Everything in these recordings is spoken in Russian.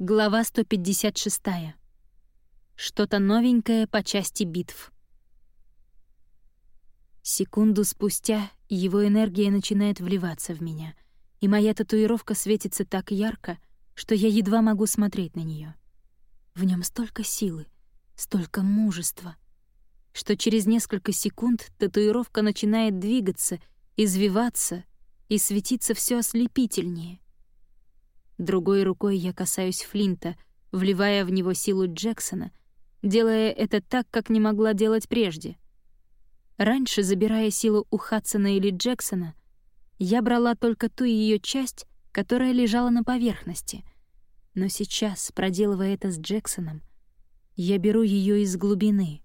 Глава 156. Что-то новенькое по части битв. Секунду спустя его энергия начинает вливаться в меня, и моя татуировка светится так ярко, что я едва могу смотреть на нее. В нем столько силы, столько мужества, что через несколько секунд татуировка начинает двигаться, извиваться и светиться все ослепительнее. Другой рукой я касаюсь Флинта, вливая в него силу Джексона, делая это так, как не могла делать прежде. Раньше, забирая силу у Хадсона или Джексона, я брала только ту ее часть, которая лежала на поверхности. Но сейчас, проделывая это с Джексоном, я беру ее из глубины,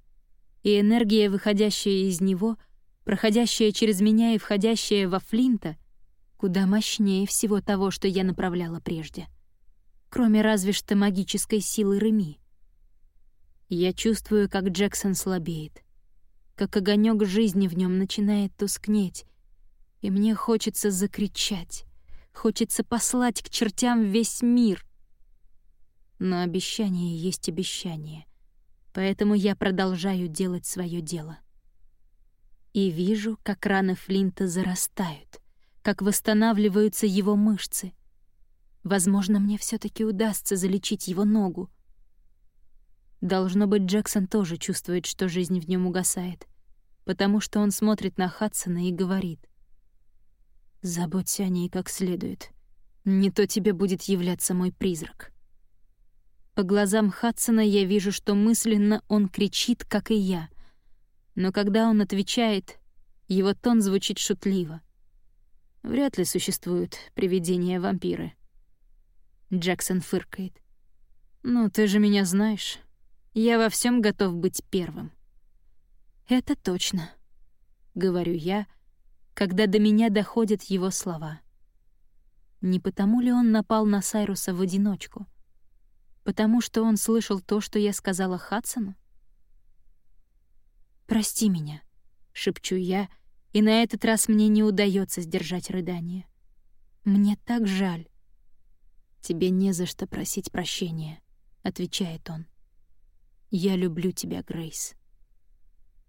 и энергия, выходящая из него, проходящая через меня и входящая во Флинта — куда мощнее всего того, что я направляла прежде. Кроме разве что магической силы Реми. Я чувствую, как Джексон слабеет, как огонек жизни в нем начинает тускнеть, и мне хочется закричать, хочется послать к чертям весь мир. Но обещание есть обещание, поэтому я продолжаю делать свое дело. И вижу, как раны Флинта зарастают — как восстанавливаются его мышцы. Возможно, мне все таки удастся залечить его ногу. Должно быть, Джексон тоже чувствует, что жизнь в нем угасает, потому что он смотрит на Хадсона и говорит. «Заботься о ней как следует. Не то тебе будет являться мой призрак». По глазам Хадсона я вижу, что мысленно он кричит, как и я. Но когда он отвечает, его тон звучит шутливо — Вряд ли существуют привидения-вампиры. Джексон фыркает. «Ну, ты же меня знаешь. Я во всем готов быть первым». «Это точно», — говорю я, когда до меня доходят его слова. Не потому ли он напал на Сайруса в одиночку? Потому что он слышал то, что я сказала Хадсону? «Прости меня», — шепчу я, — и на этот раз мне не удается сдержать рыдание. Мне так жаль. «Тебе не за что просить прощения», — отвечает он. «Я люблю тебя, Грейс.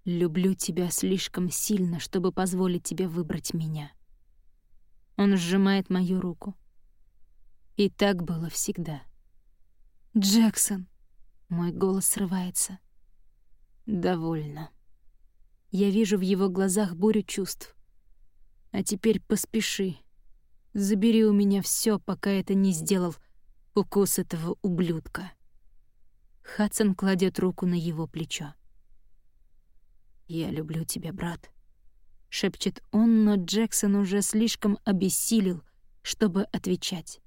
Люблю тебя слишком сильно, чтобы позволить тебе выбрать меня». Он сжимает мою руку. И так было всегда. «Джексон!» — мой голос срывается. «Довольно». Я вижу в его глазах бурю чувств. А теперь поспеши. Забери у меня все, пока это не сделал укус этого ублюдка. Хадсон кладет руку на его плечо. «Я люблю тебя, брат», — шепчет он, но Джексон уже слишком обессилел, чтобы отвечать.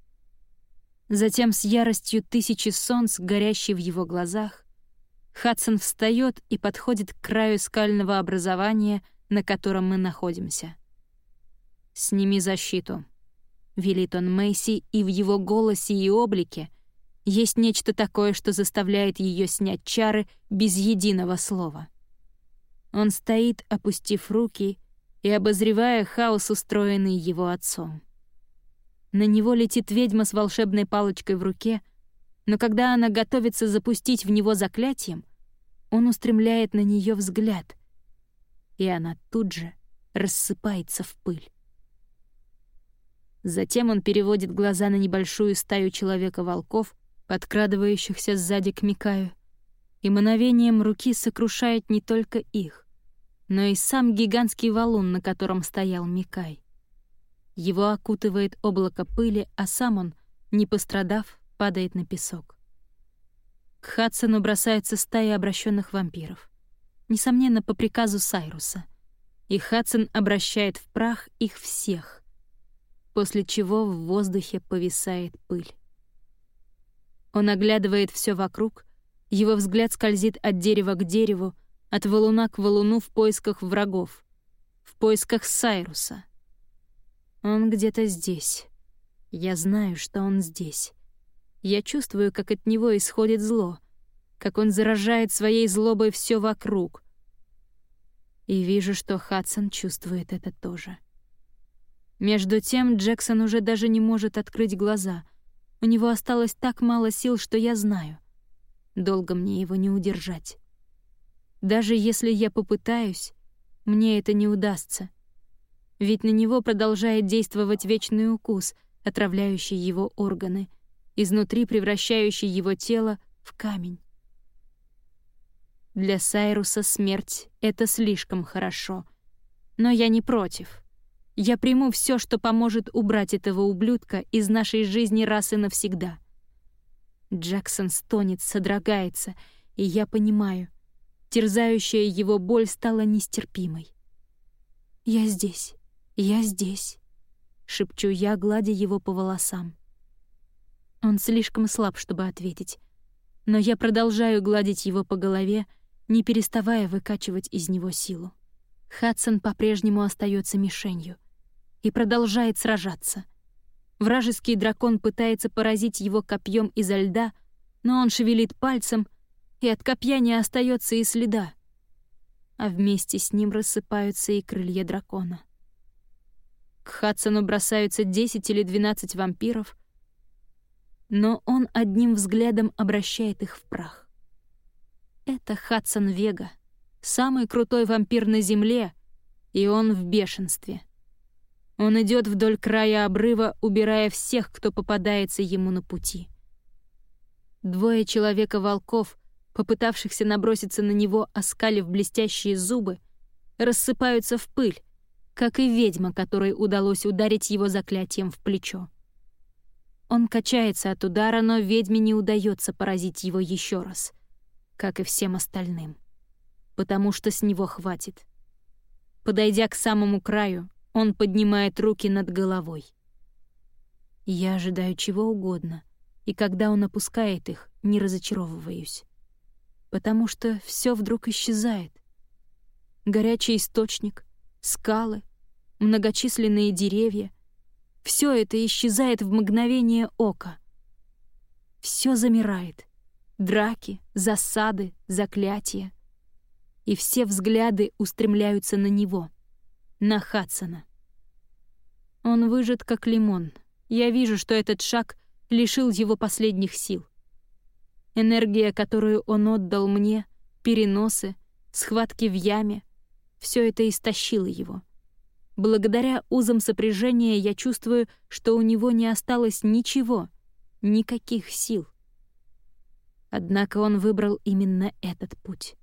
Затем с яростью тысячи солнц, горящей в его глазах, Хадсон встает и подходит к краю скального образования, на котором мы находимся. «Сними защиту», — велит он Мэйси, и в его голосе и облике есть нечто такое, что заставляет ее снять чары без единого слова. Он стоит, опустив руки и обозревая хаос, устроенный его отцом. На него летит ведьма с волшебной палочкой в руке — но когда она готовится запустить в него заклятием, он устремляет на нее взгляд, и она тут же рассыпается в пыль. Затем он переводит глаза на небольшую стаю человека-волков, подкрадывающихся сзади к Микаю, и мановением руки сокрушает не только их, но и сам гигантский валун, на котором стоял Микай. Его окутывает облако пыли, а сам он, не пострадав, падает на песок. К Хадсону бросается стая обращенных вампиров. Несомненно, по приказу Сайруса. И Хадсон обращает в прах их всех, после чего в воздухе повисает пыль. Он оглядывает все вокруг, его взгляд скользит от дерева к дереву, от валуна к валуну в поисках врагов, в поисках Сайруса. Он где-то здесь. Я знаю, что он здесь. Я чувствую, как от него исходит зло, как он заражает своей злобой все вокруг. И вижу, что Хадсон чувствует это тоже. Между тем Джексон уже даже не может открыть глаза. У него осталось так мало сил, что я знаю. Долго мне его не удержать. Даже если я попытаюсь, мне это не удастся. Ведь на него продолжает действовать вечный укус, отравляющий его органы, изнутри превращающий его тело в камень. Для Сайруса смерть — это слишком хорошо. Но я не против. Я приму все, что поможет убрать этого ублюдка из нашей жизни раз и навсегда. Джексон стонет, содрогается, и я понимаю, терзающая его боль стала нестерпимой. «Я здесь, я здесь», — шепчу я, гладя его по волосам. Он слишком слаб, чтобы ответить, но я продолжаю гладить его по голове, не переставая выкачивать из него силу. Хадсон по-прежнему остается мишенью и продолжает сражаться. Вражеский дракон пытается поразить его копьем изо льда, но он шевелит пальцем, и от копья не остается и следа. А вместе с ним рассыпаются и крылья дракона. К Хадсону бросаются 10 или 12 вампиров, но он одним взглядом обращает их в прах. Это Хадсон Вега, самый крутой вампир на Земле, и он в бешенстве. Он идет вдоль края обрыва, убирая всех, кто попадается ему на пути. Двое человека-волков, попытавшихся наброситься на него, оскалив блестящие зубы, рассыпаются в пыль, как и ведьма, которой удалось ударить его заклятием в плечо. Он качается от удара, но ведьме не удается поразить его еще раз — как и всем остальным. Потому что с него хватит. Подойдя к самому краю, он поднимает руки над головой. Я ожидаю чего угодно, и когда он опускает их, не разочаровываюсь. Потому что все вдруг исчезает. Горячий источник, скалы, многочисленные деревья — все это исчезает в мгновение ока. Все замирает — драки, засады, заклятия. И все взгляды устремляются на него, на Хадсона. Он выжат, как лимон. Я вижу, что этот шаг лишил его последних сил. Энергия, которую он отдал мне, переносы, схватки в яме — все это истощило его. Благодаря узам сопряжения я чувствую, что у него не осталось ничего, никаких сил. Однако он выбрал именно этот путь.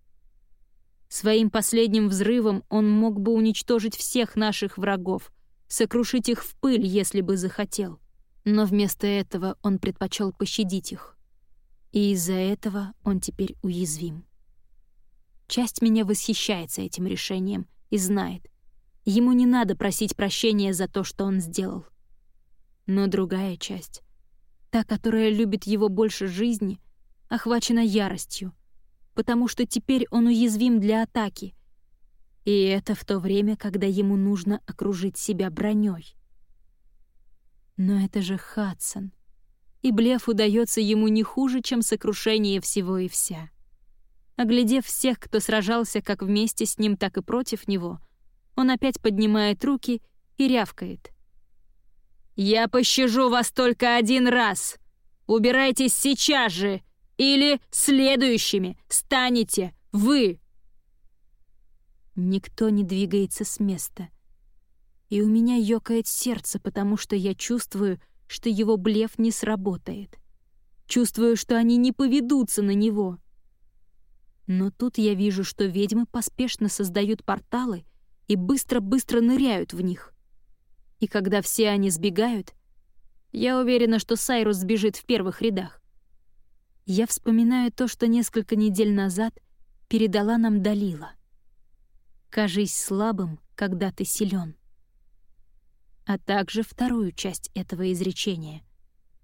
Своим последним взрывом он мог бы уничтожить всех наших врагов, сокрушить их в пыль, если бы захотел. Но вместо этого он предпочел пощадить их. И из-за этого он теперь уязвим. Часть меня восхищается этим решением и знает, ему не надо просить прощения за то, что он сделал. Но другая часть, та, которая любит его больше жизни — охвачена яростью, потому что теперь он уязвим для атаки. И это в то время, когда ему нужно окружить себя броней. Но это же Хадсон. И блеф удается ему не хуже, чем сокрушение всего и вся. Оглядев всех, кто сражался как вместе с ним, так и против него, он опять поднимает руки и рявкает. «Я пощажу вас только один раз! Убирайтесь сейчас же или следующими станете вы. Никто не двигается с места. И у меня ёкает сердце, потому что я чувствую, что его блеф не сработает. Чувствую, что они не поведутся на него. Но тут я вижу, что ведьмы поспешно создают порталы и быстро-быстро ныряют в них. И когда все они сбегают, я уверена, что Сайрус сбежит в первых рядах я вспоминаю то, что несколько недель назад передала нам Далила. «Кажись слабым, когда ты силен. А также вторую часть этого изречения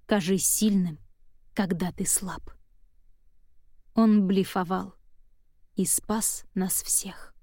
«Кажись сильным, когда ты слаб». Он блефовал и спас нас всех.